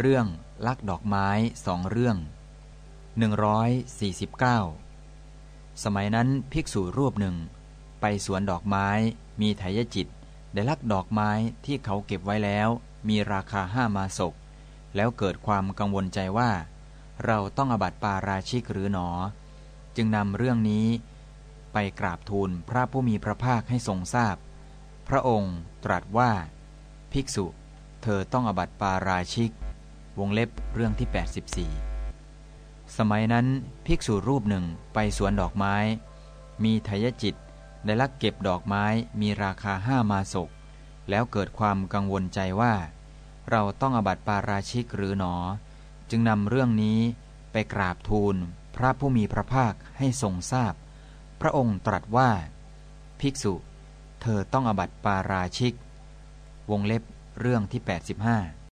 เรื่องลักดอกไม้สองเรื่อง 149 สมัยนั้นภิกษุรูปหนึ่ง ไปสวนดอกไม้มีไถยจิต ได้ลักดอกไม้ที่เขาเก็บไว้แล้ว มีราคาห้ามาศก แล้วเกิดความกังวลใจว่า เราต้องอบัติปาราชิกหรือหนอ จึงนำเรื่องนี้ ไปกราบทูลพระผู้มีพระภาคให้ทรงทราบพพระองค์ตรัสว่า ภิกษุ เธอต้องอบัติปาราชิก วงเล็บเรื่องที่ 84 สมัยนั้นภิกษุรูปหนึ่งไปสวนดอกไม้ มีทยจิตได้ลักเก็บดอกไม้มีราคาห้ามาศก แล้วเกิดความกังวลใจว่า เราต้องอบัติปาราชิกหรือหนอ จึงนำเรื่องนี้ไปกราบทูลพระผู้มีพระภาคให้ทรงทราบพพระองค์ตรัสว่า ภิกษุ เธอต้องอบัติปาราชิก วงเล็บเรื่องที่ 85